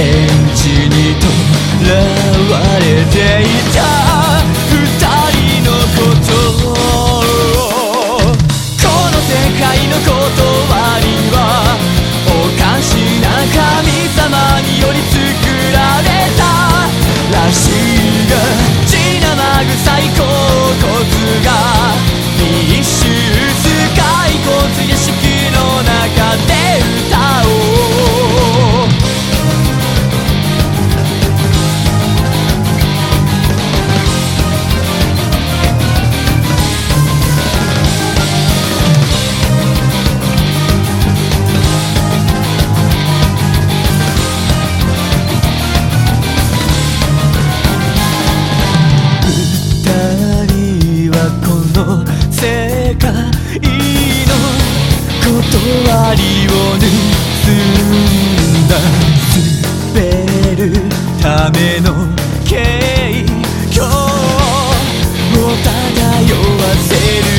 エンジにとらわれていた。ための景況を漂わせる。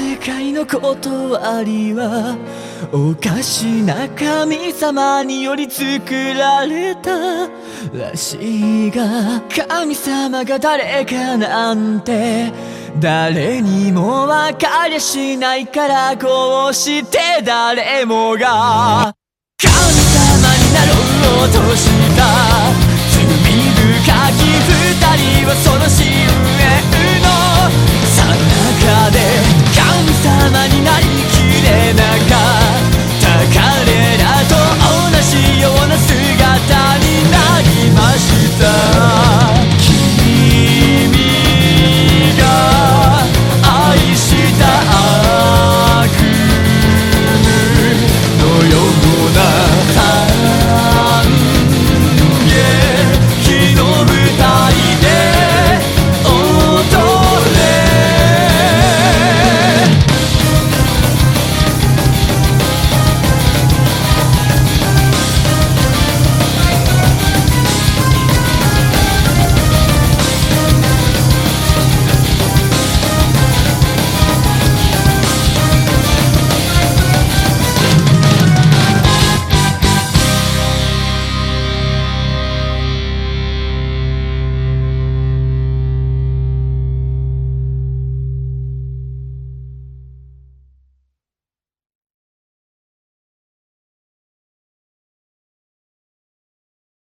世界の断りはおかしな神様により作られた。らしいが神様が誰かなんて誰にも分かりゃしないからこうして誰もが。神様